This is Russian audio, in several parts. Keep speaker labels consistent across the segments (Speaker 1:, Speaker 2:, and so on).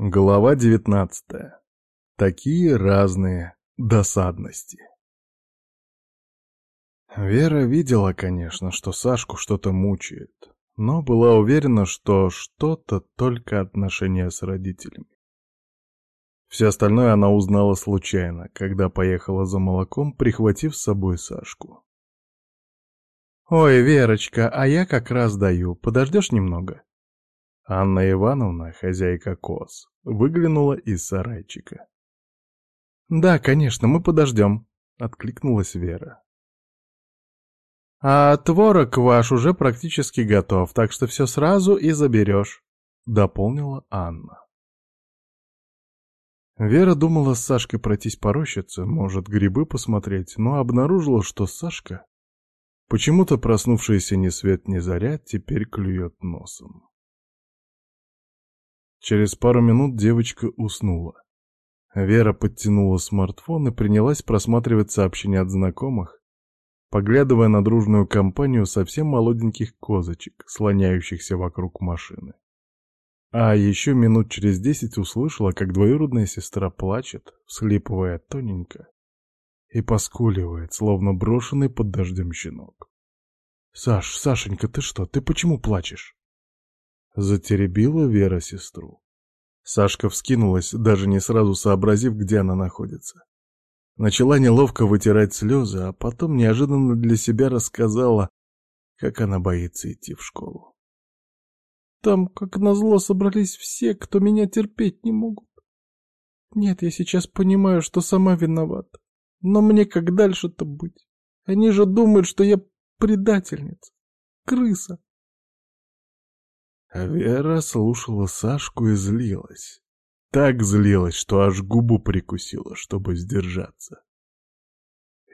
Speaker 1: Глава девятнадцатая. Такие разные досадности. Вера видела, конечно, что Сашку что-то мучает, но была уверена, что что-то только отношения с родителями. Все остальное она узнала случайно, когда поехала за молоком, прихватив с собой Сашку. «Ой, Верочка, а я как раз даю. Подождешь немного?» Анна Ивановна, хозяйка коз, выглянула из сарайчика. «Да, конечно, мы подождем», — откликнулась Вера. «А творог ваш уже практически готов, так что все сразу и заберешь», — дополнила Анна. Вера думала с Сашкой пройтись по рощице, может, грибы посмотреть, но обнаружила, что Сашка, почему-то проснувшаяся ни свет ни заря, теперь клюет носом. Через пару минут девочка уснула. Вера подтянула смартфон и принялась просматривать сообщения от знакомых, поглядывая на дружную компанию совсем молоденьких козочек, слоняющихся вокруг машины. А еще минут через десять услышала, как двоюродная сестра плачет, всхлипывая тоненько, и поскуливает, словно брошенный под дождем щенок. «Саш, Сашенька, ты что, ты почему плачешь?» Затеребила Вера сестру. Сашка вскинулась, даже не сразу сообразив, где она находится. Начала неловко вытирать слезы, а потом неожиданно для себя рассказала, как она боится идти в школу. Там, как назло, собрались все, кто меня терпеть не могут. Нет, я сейчас понимаю, что сама виновата. Но мне как дальше-то быть? Они же думают, что я предательница, крыса. Вера слушала Сашку и злилась. Так злилась, что аж губу прикусила, чтобы сдержаться.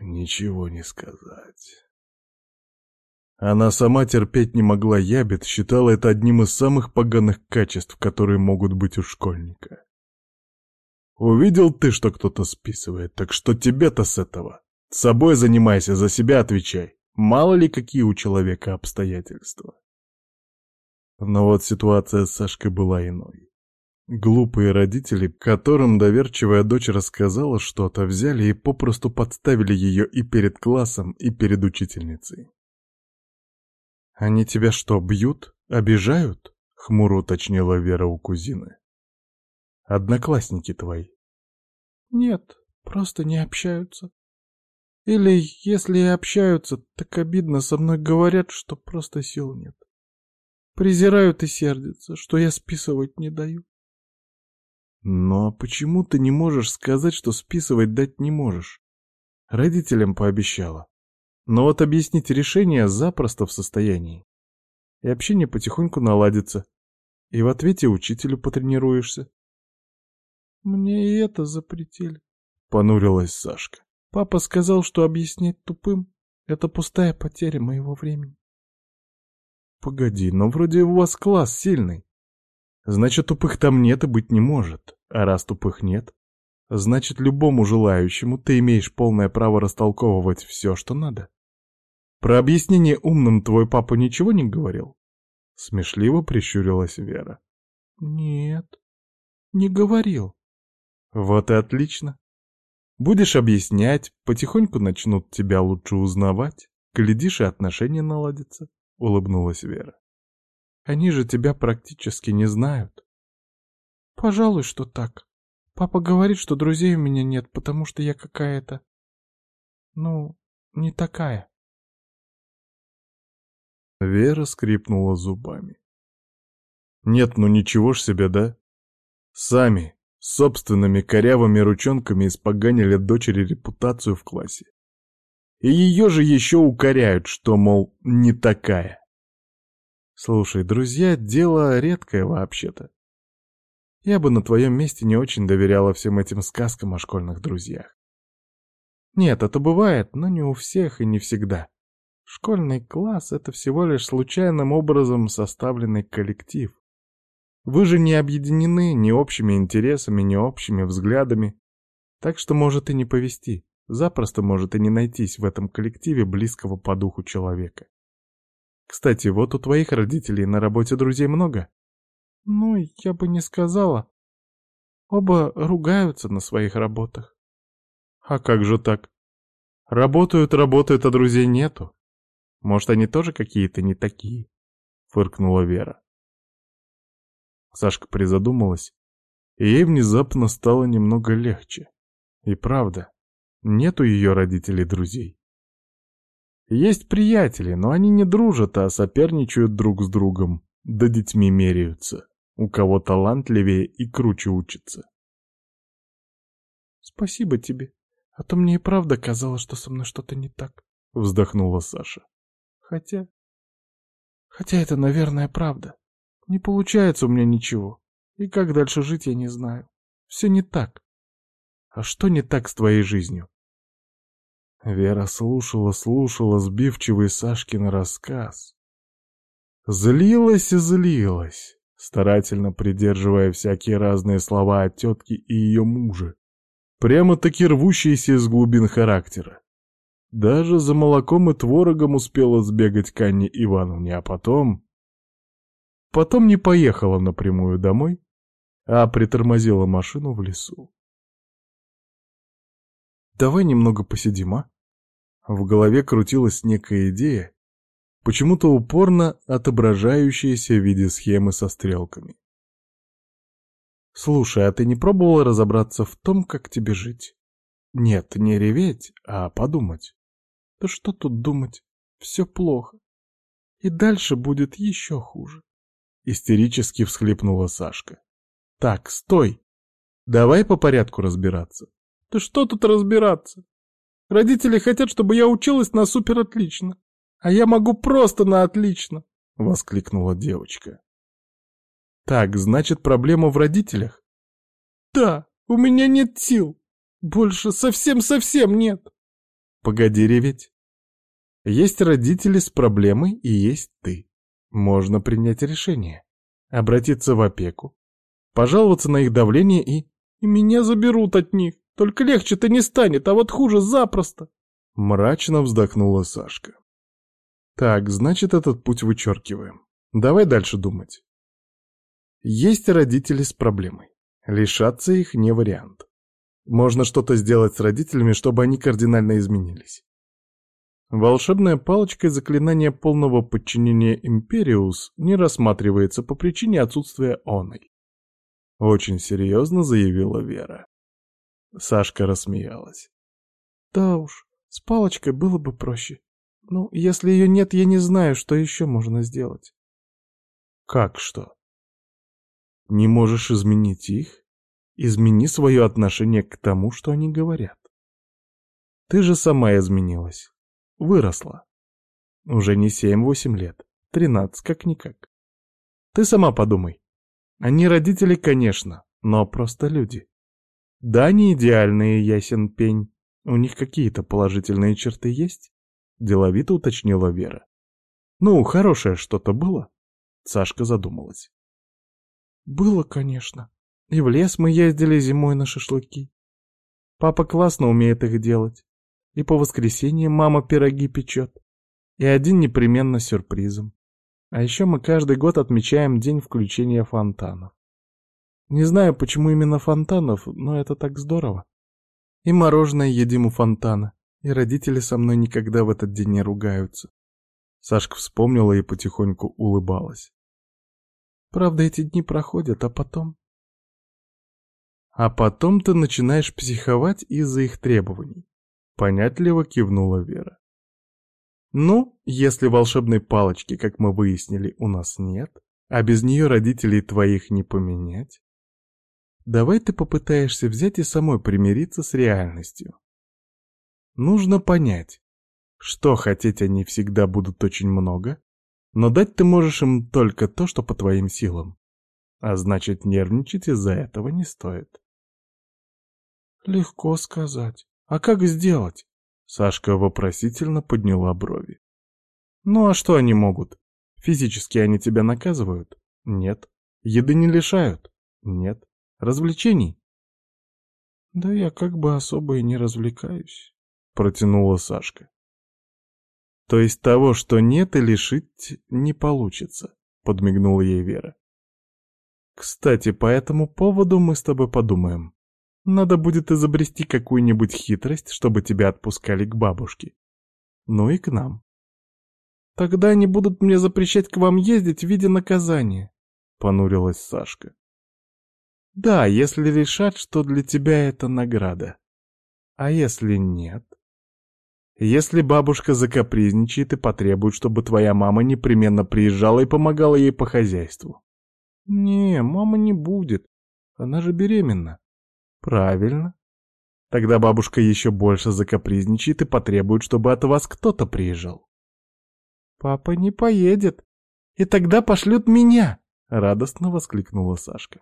Speaker 1: Ничего не сказать. Она сама терпеть не могла ябед, считала это одним из самых поганых качеств, которые могут быть у школьника. Увидел ты, что кто-то списывает, так что тебе-то с этого? С собой занимайся, за себя отвечай. Мало ли какие у человека обстоятельства. Но вот ситуация с Сашкой была иной. Глупые родители, которым доверчивая дочь рассказала что-то, взяли и попросту подставили ее и перед классом, и перед учительницей. «Они тебя что, бьют? Обижают?» — хмуро уточнила Вера у кузины. «Одноклассники твои». «Нет, просто не общаются. Или, если и общаются, так обидно со мной говорят, что просто сил нет. Презирают и сердятся, что я списывать не даю. Но почему ты не можешь сказать, что списывать дать не можешь? Родителям пообещала. Но вот объяснить решение запросто в состоянии. И общение потихоньку наладится. И в ответе учителю потренируешься. Мне и это запретили, понурилась Сашка. Папа сказал, что объяснять тупым — это пустая потеря моего времени. Погоди, но вроде у вас класс сильный. Значит, тупых там нет и быть не может. А раз тупых нет, значит, любому желающему ты имеешь полное право растолковывать все, что надо. Про объяснение умным твой папа ничего не говорил? Смешливо прищурилась Вера. Нет, не говорил. Вот и отлично. Будешь объяснять, потихоньку начнут тебя лучше узнавать, глядишь, и отношения наладятся. — улыбнулась Вера. «Они же тебя практически не знают». «Пожалуй, что так. Папа говорит, что друзей у меня нет, потому что я какая-то... ну, не такая». Вера скрипнула зубами. «Нет, ну ничего ж себе, да? Сами, собственными корявыми ручонками испоганили дочери репутацию в классе. И ее же еще укоряют, что, мол, не такая. Слушай, друзья, дело редкое вообще-то. Я бы на твоем месте не очень доверяла всем этим сказкам о школьных друзьях. Нет, это бывает, но не у всех и не всегда. Школьный класс — это всего лишь случайным образом составленный коллектив. Вы же не объединены ни общими интересами, ни общими взглядами, так что может и не повести. Запросто может и не найтись в этом коллективе близкого по духу человека. Кстати, вот у твоих родителей на работе друзей много? Ну, я бы не сказала.
Speaker 2: Оба ругаются на своих работах.
Speaker 1: А как же так? Работают, работают, а друзей нету. Может, они тоже какие-то не такие? Фыркнула Вера. Сашка призадумалась, и ей внезапно стало немного легче. И правда, нету ее родителей друзей. Есть приятели, но они не дружат, а соперничают друг с другом, да детьми меряются. У кого талантливее и круче учится.
Speaker 2: «Спасибо тебе, а то мне и правда казалось, что со мной что-то не так», — вздохнула Саша. «Хотя... Хотя это, наверное, правда. Не получается у меня ничего. И как дальше жить, я не знаю. Все не так. А что не так с твоей жизнью?
Speaker 1: Вера слушала, слушала сбивчивый Сашкин рассказ. Злилась и злилась, старательно придерживая всякие разные слова от тетки и ее мужа, прямо-таки рвущиеся из глубин характера. Даже за молоком и творогом успела сбегать к Анне Ивановне, а потом... Потом не поехала напрямую домой, а притормозила машину в лесу. «Давай немного посидим, а?» В голове крутилась некая идея, почему-то упорно отображающаяся в виде схемы со стрелками. «Слушай, а ты не пробовала разобраться в том, как тебе жить? Нет, не реветь, а подумать. Да что тут думать? Все плохо. И дальше будет еще хуже. Истерически всхлипнула Сашка. Так, стой. Давай по порядку разбираться.
Speaker 2: Да что тут разбираться? Родители хотят, чтобы я училась на супер отлично. А я могу просто на отлично, воскликнула девочка.
Speaker 1: Так, значит, проблема в родителях?
Speaker 2: Да, у меня нет сил. Больше совсем-совсем нет.
Speaker 1: Погоди реветь. Есть родители с проблемой и есть ты. Можно принять решение. Обратиться в опеку. Пожаловаться на их давление и...
Speaker 2: И меня заберут от них. Только легче-то не станет, а вот хуже запросто.
Speaker 1: Мрачно вздохнула Сашка. Так, значит, этот путь вычеркиваем. Давай дальше думать. Есть родители с проблемой. Лишаться их не вариант. Можно что-то сделать с родителями, чтобы они кардинально изменились. Волшебная палочка заклинания полного подчинения Империус не рассматривается по причине отсутствия оной. Очень серьезно заявила Вера. Сашка рассмеялась.
Speaker 2: Да уж, с палочкой было бы проще. Ну, если ее нет, я не знаю, что еще можно сделать.
Speaker 1: Как что? Не можешь изменить их? Измени свое отношение к тому, что они говорят. Ты же сама изменилась. Выросла. Уже не семь-восемь лет, тринадцать как-никак. Ты сама подумай. Они родители, конечно, но просто люди. Да, не идеальные, ясен пень. У них какие-то положительные черты есть? Деловито уточнила Вера. Ну, хорошее что-то было? Сашка задумалась.
Speaker 2: Было, конечно. И в лес мы ездили зимой на шашлыки. Папа классно умеет их делать. И по воскресеньям мама пироги печет. И один непременно сюрпризом. А еще мы каждый год отмечаем день включения фонтанов. Не знаю, почему именно фонтанов, но это так здорово. И мороженое едим у фонтана, и родители со мной никогда в этот день не ругаются.
Speaker 1: Сашка вспомнила и потихоньку улыбалась.
Speaker 2: Правда, эти дни проходят, а потом...
Speaker 1: А потом ты начинаешь психовать из-за их требований. Понятливо кивнула Вера. Ну, если волшебной палочки, как мы выяснили, у нас нет, а без нее родителей твоих не поменять, давай ты попытаешься взять и самой примириться с реальностью. Нужно понять, что хотеть они всегда будут очень много, но дать ты можешь им только то, что по твоим силам. А значит, нервничать из-за этого не стоит.
Speaker 2: Легко сказать. А как сделать?
Speaker 1: Сашка вопросительно подняла брови.
Speaker 2: Ну а что они могут? Физически они тебя наказывают?
Speaker 1: Нет. Еды не лишают? Нет. Развлечений?
Speaker 2: Да я как бы особо и не развлекаюсь,
Speaker 1: протянула Сашка. То есть того, что нет, и лишить не получится, подмигнула ей Вера.
Speaker 2: Кстати, по этому поводу мы с тобой подумаем. Надо будет изобрести какую-нибудь хитрость, чтобы тебя отпускали к бабушке. Ну и к нам. Тогда они будут мне запрещать к вам ездить в виде наказания, — понурилась Сашка. Да, если решат, что для тебя это награда. А если нет? Если бабушка закапризничает и потребует, чтобы твоя мама непременно приезжала и помогала ей по хозяйству. Не, мама не будет. Она же беременна. Правильно. Тогда бабушка еще больше закапризничает и потребует, чтобы от вас кто-то приезжал. Папа не поедет. И тогда пошлют меня, радостно воскликнула Сашка.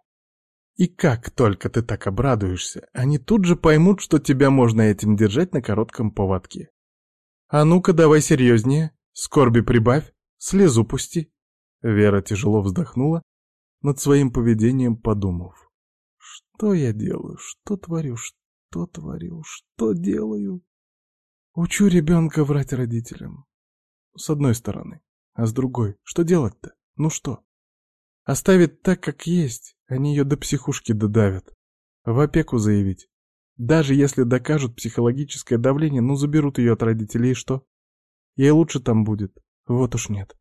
Speaker 2: И как только ты так обрадуешься, они тут же поймут, что тебя можно этим держать на коротком поводке. А ну-ка давай серьезнее, скорби прибавь, слезу пусти. Вера тяжело вздохнула, над своим поведением подумав. Что я делаю? Что творю? Что творю? Что делаю? Учу ребенка врать родителям. С одной стороны. А с другой, что делать-то? Ну что? Оставить так, как есть, они ее до психушки додавят. В опеку заявить. Даже если докажут психологическое давление, ну заберут ее от родителей, и что? Ей лучше там будет. Вот уж нет.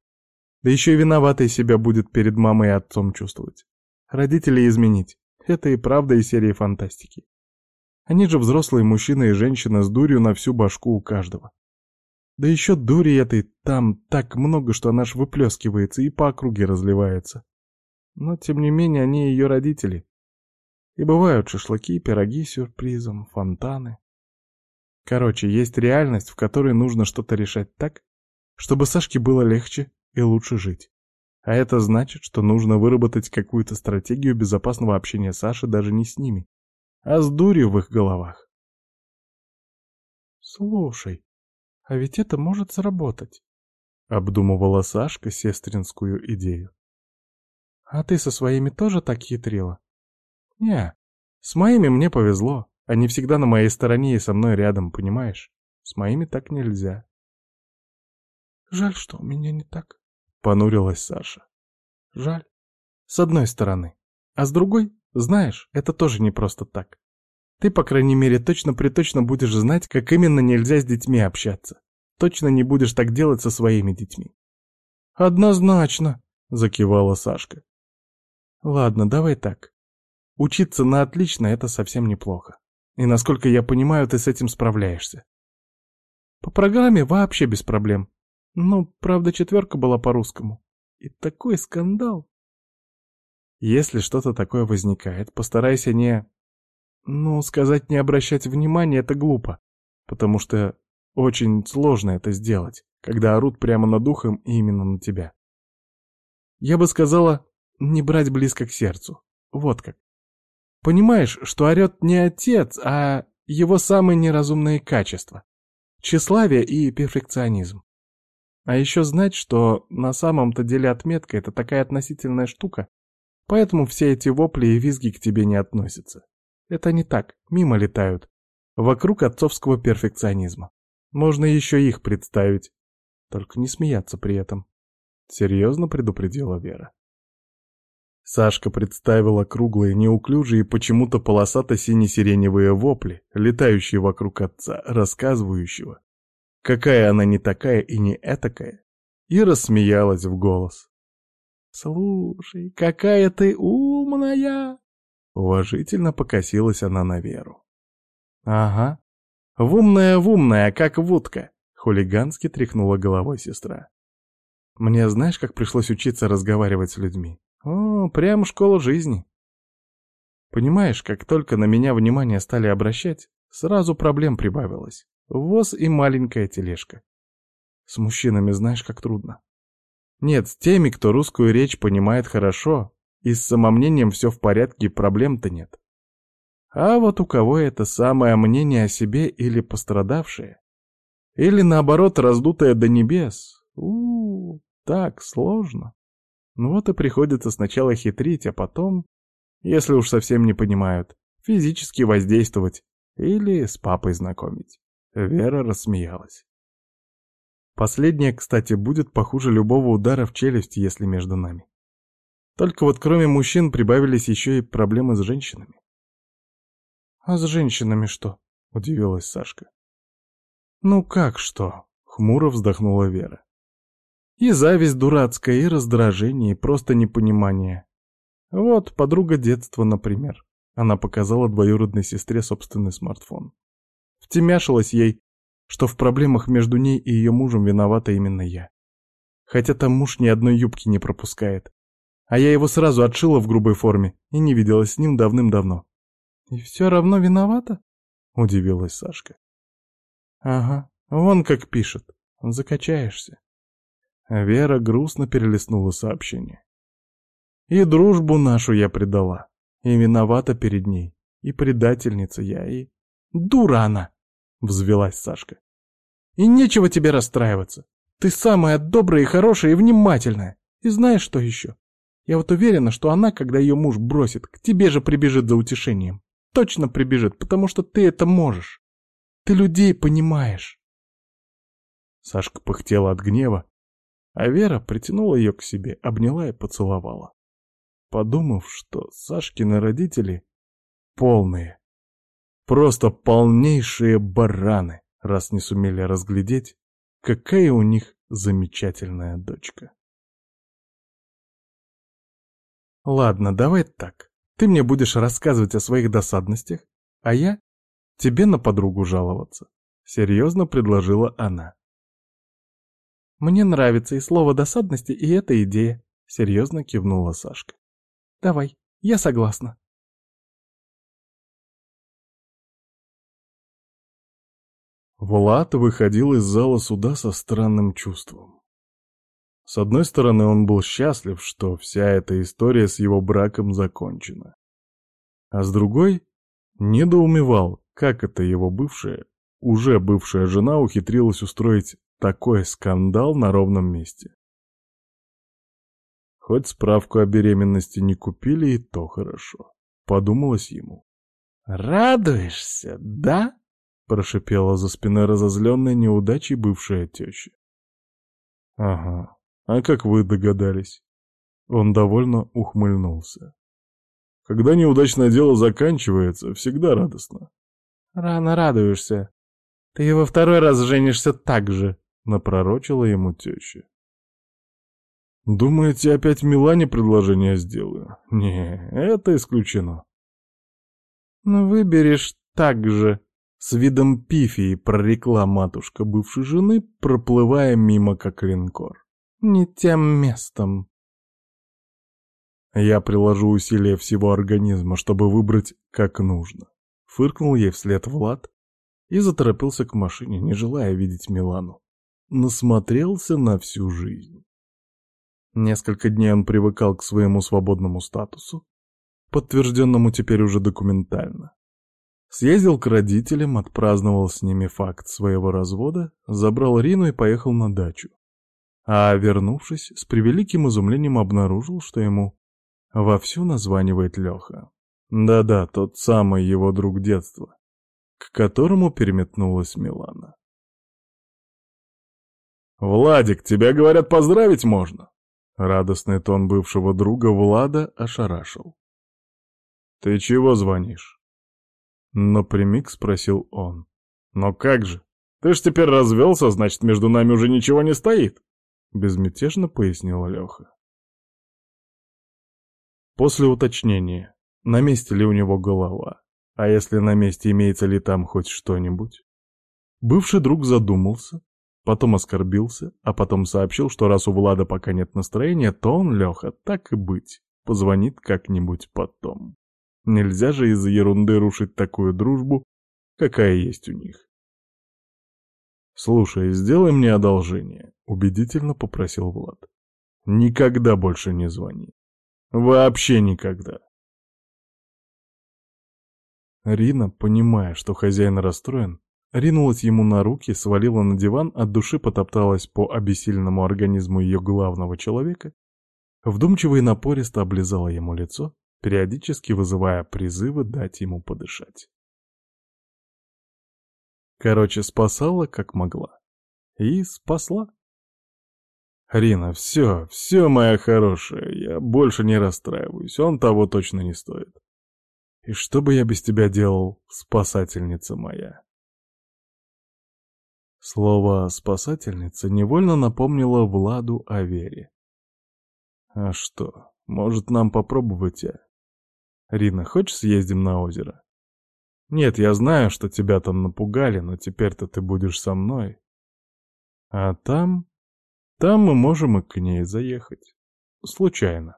Speaker 2: Да еще и виноватой себя будет перед мамой и отцом чувствовать. Родителей изменить. Это и правда из серии фантастики. Они же взрослые мужчина и женщина с дурью на всю башку у каждого. Да еще дури этой там так много, что она ж выплескивается и по округе разливается. Но, тем не менее, они ее родители. И бывают шашлыки, пироги с сюрпризом, фонтаны. Короче, есть реальность, в которой нужно что-то решать так, чтобы Сашке было легче и лучше жить. А это значит, что нужно выработать какую-то стратегию безопасного общения Саши даже не с ними, а с дурью в их головах. «Слушай, а ведь это может сработать», — обдумывала Сашка сестринскую идею. «А ты со своими тоже так хитрила?» «Не, с моими мне повезло. Они всегда на моей стороне и со мной рядом, понимаешь? С моими так нельзя». «Жаль, что у меня не так», — понурилась Саша. «Жаль. С одной стороны. А с другой, знаешь, это тоже не просто так. Ты, по крайней мере, точно-приточно будешь знать, как именно нельзя с детьми общаться. Точно не будешь так делать со своими детьми». «Однозначно», — закивала Сашка. «Ладно, давай так. Учиться на отлично — это совсем неплохо. И, насколько я понимаю, ты с этим справляешься. По программе вообще без проблем. Ну, правда, четверка была по-русскому. И такой скандал. Если что-то такое возникает, постарайся не... Ну, сказать не обращать внимания — это глупо, потому что очень сложно это сделать, когда орут прямо над ухом и именно на тебя. Я бы сказала, не брать близко к сердцу. Вот как. Понимаешь, что орет не отец, а его самые неразумные качества. Тщеславие и перфекционизм. А еще знать, что на самом-то деле отметка — это такая относительная штука, поэтому все эти вопли и визги к тебе не относятся. Это не так, мимо летают. Вокруг отцовского перфекционизма. Можно еще их представить. Только не смеяться при этом. Серьезно предупредила Вера. Сашка представила круглые, неуклюжие, почему-то полосато-сине-сиреневые вопли, летающие вокруг отца, рассказывающего, какая она не такая и не этакая, и рассмеялась в голос. «Слушай, какая ты умная!» Уважительно покосилась она на Веру. «Ага, в умная-в как вудка!» — хулигански тряхнула головой сестра. «Мне знаешь, как пришлось учиться разговаривать с людьми? О, прям школа жизни!» Понимаешь, как только на меня внимание стали обращать, сразу проблем прибавилось. Воз и маленькая тележка. С мужчинами знаешь, как трудно. Нет, с теми, кто русскую речь понимает хорошо, и с самомнением все в порядке, проблем-то нет. А вот у кого это самое мнение о себе или пострадавшее, или наоборот раздутое до небес, у, -у, -у так сложно. Ну вот и приходится сначала хитрить, а потом, если уж совсем не понимают, физически воздействовать или с папой знакомить. Вера рассмеялась. Последнее, кстати, будет похуже любого удара в челюсть, если между нами.
Speaker 1: Только вот кроме мужчин прибавились еще и проблемы с женщинами.
Speaker 2: «А с женщинами что?» — удивилась Сашка.
Speaker 1: «Ну как что?» — хмуро вздохнула Вера.
Speaker 2: «И зависть дурацкая, и раздражение, и просто непонимание. Вот подруга детства, например». Она показала двоюродной сестре собственный смартфон. Втемяшилась ей, что в проблемах между ней и ее мужем виновата именно я. Хотя там муж ни одной юбки не пропускает. А я его сразу отшила в грубой форме и не виделась с ним давным-давно. «И все равно виновата?» — удивилась Сашка. «Ага, вон как пишет. Закачаешься». Вера грустно перелистнула сообщение. «И дружбу нашу я предала, и виновата перед ней, и предательница я, и...» «Дура она!» — взвелась Сашка. «И нечего тебе расстраиваться. Ты самая добрая и хорошая и внимательная. И знаешь, что еще? Я вот уверена, что она, когда ее муж бросит, к тебе же прибежит за утешением точно прибежит, потому что ты это можешь. Ты людей понимаешь.
Speaker 1: Сашка пыхтела от гнева, а Вера притянула ее к себе, обняла и поцеловала. Подумав, что Сашкины родители полные, просто полнейшие бараны, раз не сумели разглядеть, какая у них замечательная дочка.
Speaker 2: Ладно, давай так. Ты мне будешь рассказывать о своих досадностях, а я тебе на подругу жаловаться. Серьезно предложила она. Мне нравится и слово досадности, и эта идея. Серьезно кивнула Сашка. Давай, я согласна.
Speaker 1: Влад выходил из зала суда со странным чувством. С одной стороны, он был счастлив, что вся эта история с его браком закончена. А с другой, недоумевал, как это его бывшая, уже бывшая жена ухитрилась устроить такой скандал на ровном месте. Хоть справку о беременности не купили, и то хорошо, подумалось ему.
Speaker 2: «Радуешься, да?» — прошипела за спиной разозленная неудачей бывшая теща.
Speaker 1: «Ага, а как вы догадались?» Он довольно ухмыльнулся. Когда неудачное дело заканчивается, всегда радостно.
Speaker 2: «Рано радуешься. Ты во второй раз женишься так же», — напророчила ему теща.
Speaker 1: «Думаете, опять Милане предложение сделаю? Не, это исключено».
Speaker 2: «Ну, выберешь так же», — с видом пифии прорекла матушка бывшей жены, проплывая мимо как линкор не тем местом.
Speaker 1: Я приложу усилия всего организма, чтобы выбрать как нужно. Фыркнул ей вслед Влад и заторопился к машине, не желая видеть Милану. Насмотрелся на всю жизнь. Несколько дней он привыкал к своему свободному статусу, подтвержденному теперь уже документально. Съездил к родителям, отпраздновал с ними факт своего развода, забрал Рину и поехал на дачу а, вернувшись, с превеликим изумлением обнаружил, что ему вовсю названивает Леха. Да-да, тот самый его друг детства, к которому переметнулась Милана. «Владик, тебя, говорят, поздравить можно!» Радостный тон бывшего друга Влада ошарашил. «Ты чего звонишь?» Напрямик спросил он. «Но как же? Ты ж теперь развелся, значит, между нами уже ничего не стоит!» Безмятежно пояснил Леха. После уточнения, на месте ли у него голова, а если на месте имеется ли там хоть что-нибудь, бывший друг задумался, потом оскорбился, а потом сообщил, что раз у Влада пока нет настроения, то он, Леха, так и быть, позвонит как-нибудь потом. Нельзя же из-за ерунды рушить такую дружбу, какая есть у них. «Слушай, сделай мне одолжение», — убедительно попросил Влад. «Никогда больше не звони. Вообще никогда». Рина, понимая, что хозяин расстроен, ринулась ему на руки, свалила на диван, от души потопталась по обессиленному организму ее главного человека, вдумчиво и напористо облизала ему лицо, периодически вызывая призывы дать ему подышать. Короче, спасала как могла. И спасла. Рина, все, все, моя хорошая, я больше не расстраиваюсь, он того точно не стоит. И что бы я без тебя делал, спасательница моя? Слово «спасательница» невольно напомнило Владу о Вере. А что, может нам попробовать, а? Рина, хочешь съездим на озеро? Нет, я знаю, что тебя там напугали, но теперь-то ты будешь со мной. А там... Там мы можем и к ней заехать. Случайно.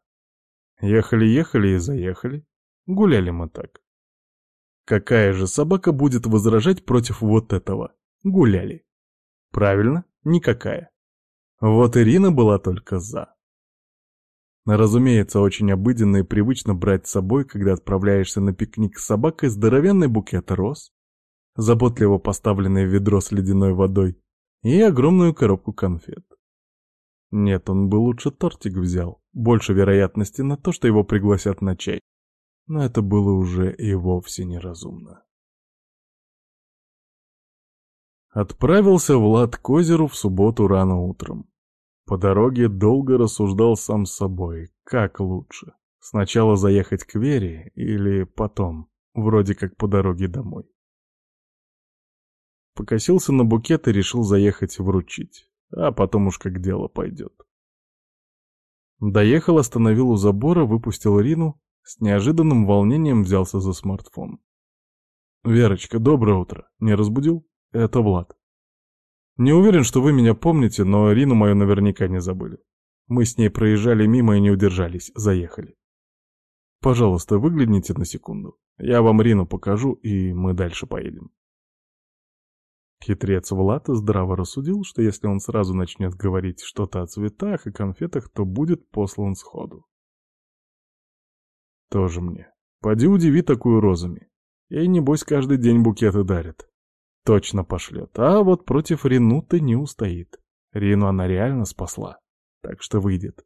Speaker 1: Ехали-ехали и заехали. Гуляли мы так. Какая же собака будет возражать против вот этого? Гуляли. Правильно, никакая. Вот Ирина была только за. Разумеется, очень обыденно и привычно брать с собой, когда отправляешься на пикник с собакой, здоровенный букет роз, заботливо поставленное ведро с ледяной водой и огромную коробку конфет. Нет, он бы лучше тортик взял, больше вероятности на то, что его пригласят на чай. Но это было уже и вовсе неразумно. Отправился Влад к озеру в субботу рано утром. По дороге долго рассуждал сам с собой, как лучше. Сначала заехать к Вере или потом, вроде как по дороге домой. Покосился на букет и решил заехать вручить, а потом уж как дело пойдет. Доехал, остановил у забора, выпустил Рину, с неожиданным волнением взялся за смартфон. «Верочка, доброе утро. Не разбудил? Это Влад. Не уверен, что вы меня помните, но Рину мою наверняка не забыли. Мы с ней проезжали мимо и не удержались, заехали. Пожалуйста, выгляните на секунду. Я вам Рину покажу, и мы дальше поедем. Хитрец Влад здраво рассудил, что если он сразу начнет говорить что-то о цветах и конфетах, то будет послан сходу. Тоже мне. Поди удиви такую розами. Ей, небось, каждый день букеты дарят. Точно пошлет. А вот против Ринуты не устоит. Рину она реально спасла. Так что выйдет.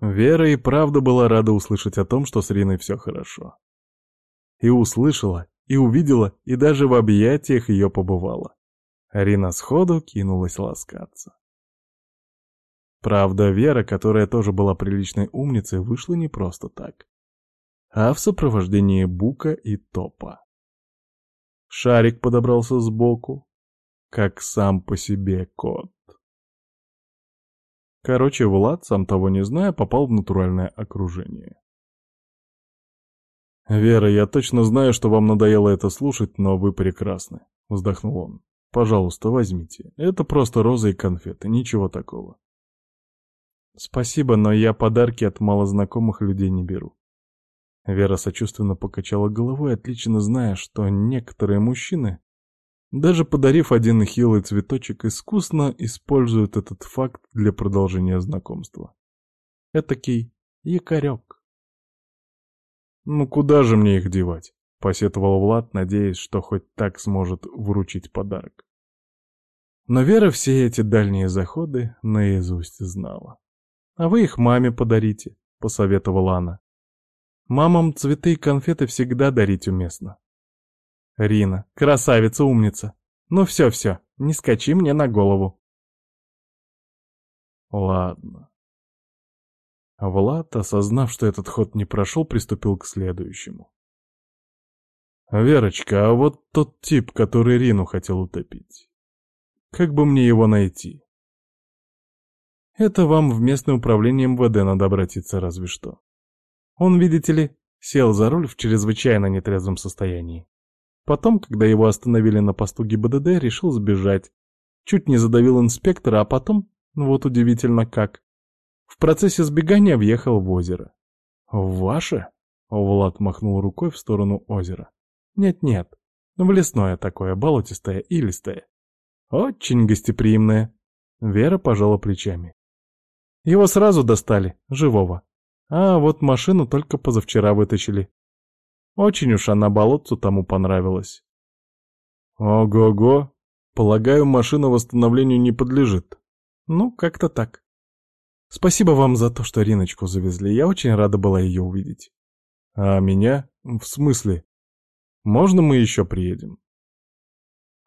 Speaker 1: Вера и правда была рада услышать о том, что с Риной все хорошо. И услышала, и увидела, и даже в объятиях ее побывала. Рина сходу кинулась ласкаться. Правда, Вера, которая тоже была приличной умницей, вышла не просто так, а в сопровождении Бука и Топа. Шарик подобрался сбоку, как сам по себе кот. Короче, Влад, сам того не зная, попал в натуральное окружение. «Вера, я точно знаю, что вам надоело это слушать, но вы прекрасны», — вздохнул он. «Пожалуйста, возьмите. Это просто розы и конфеты, ничего такого». «Спасибо, но я подарки от малознакомых людей не беру. Вера сочувственно покачала головой, отлично зная, что некоторые мужчины, даже подарив один хилый цветочек, искусно используют этот факт для продолжения знакомства. Этакий якорек. «Ну куда же мне их девать?» — посетовал Влад, надеясь, что хоть так сможет вручить подарок. Но Вера все эти дальние заходы наизусть знала. «А вы их маме подарите», — посоветовала она. Мамам цветы и конфеты всегда дарить уместно. Рина, красавица, умница. Ну все-все, не скачи мне на голову. Ладно. Влад, осознав, что этот ход не прошел, приступил к следующему. «Верочка, а вот тот тип, который Рину хотел утопить. Как бы мне его найти?» «Это вам в местное управление МВД надо обратиться разве что. Он, видите ли, сел за руль в чрезвычайно нетрезвом состоянии. Потом, когда его остановили на посту ГИБДД, решил сбежать. Чуть не задавил инспектора, а потом, вот удивительно как, в процессе сбегания въехал в озеро. «В ваше?» — Влад махнул рукой в сторону озера. «Нет-нет, в лесное такое, болотистое и листое. Очень гостеприимное». Вера пожала плечами. Его сразу достали, живого. А вот машину только позавчера вытащили. Очень уж она болотцу тому понравилась. Ого-го, полагаю, машина восстановлению не подлежит. Ну, как-то так. Спасибо вам за то, что Риночку завезли. Я очень рада была ее увидеть. А меня? В смысле? Можно мы еще приедем?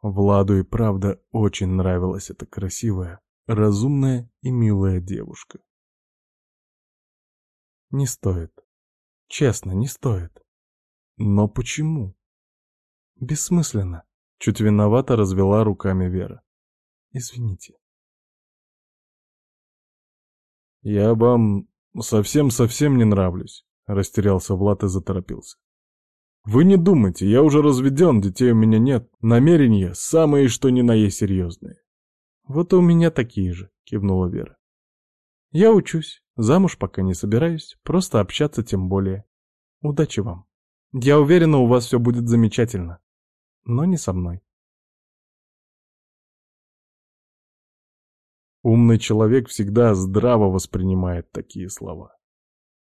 Speaker 1: Владу и правда очень нравилась эта красивая, разумная и милая девушка.
Speaker 2: Не стоит. Честно, не стоит.
Speaker 1: Но почему?
Speaker 2: Бессмысленно.
Speaker 1: Чуть виновато развела руками Вера.
Speaker 2: Извините.
Speaker 1: Я вам совсем-совсем не нравлюсь, растерялся Влад и заторопился. Вы не думайте, я уже разведен, детей у меня нет. Намерения самые что ни на есть серьезные.
Speaker 2: Вот и у меня такие же, кивнула Вера. Я учусь, замуж пока не собираюсь, просто общаться тем более. Удачи вам. Я уверена, у вас все будет замечательно. Но не со мной.
Speaker 1: Умный человек всегда здраво воспринимает такие слова.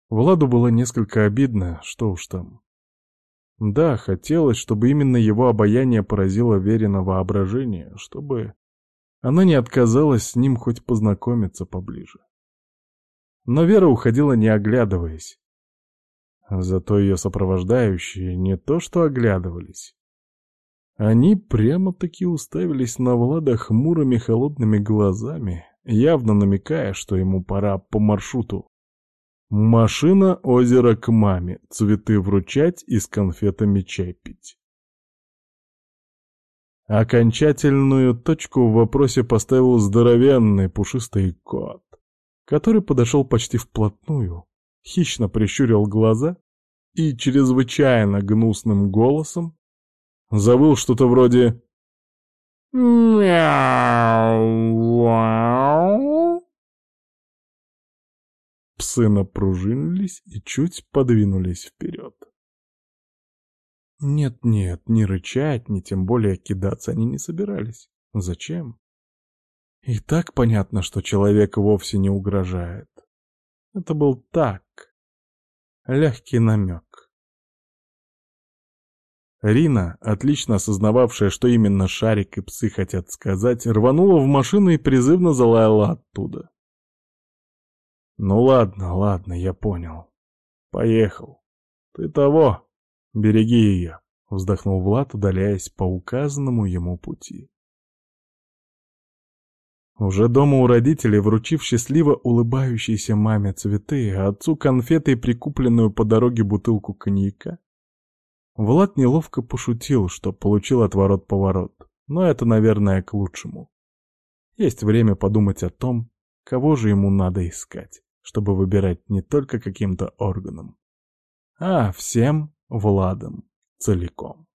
Speaker 1: Владу было несколько обидно, что уж там. Да, хотелось, чтобы именно его обаяние поразило Верина воображение, чтобы она не отказалась с ним хоть познакомиться поближе. Но Вера уходила не оглядываясь. Зато ее сопровождающие не то что оглядывались. Они прямо-таки уставились на Влада хмурыми холодными глазами, явно намекая, что ему пора по маршруту Машина озера к маме, цветы вручать и с конфетами чай пить. Окончательную точку в вопросе поставил здоровенный пушистый кот, который подошел почти вплотную, хищно прищурил глаза и чрезвычайно гнусным голосом завыл что-то вроде «Мяу-вау». Псы напружинились и чуть подвинулись вперед. Нет-нет, не рычать, ни тем более кидаться они не собирались. Зачем? И так понятно, что человек вовсе не угрожает. Это был так. Легкий намек. Рина, отлично осознававшая, что именно Шарик и псы хотят сказать, рванула в машину и призывно залаяла оттуда. Ну ладно, ладно, я понял. Поехал. Ты того, береги ее, вздохнул Влад, удаляясь по указанному ему пути. Уже дома у родителей, вручив счастливо улыбающейся маме цветы, а отцу конфеты и прикупленную по дороге бутылку коньяка, Влад неловко пошутил, что получил отворот-поворот, но это, наверное, к лучшему. Есть время подумать о том, кого же ему надо искать чтобы выбирать не только каким-то органом, а всем Владом целиком.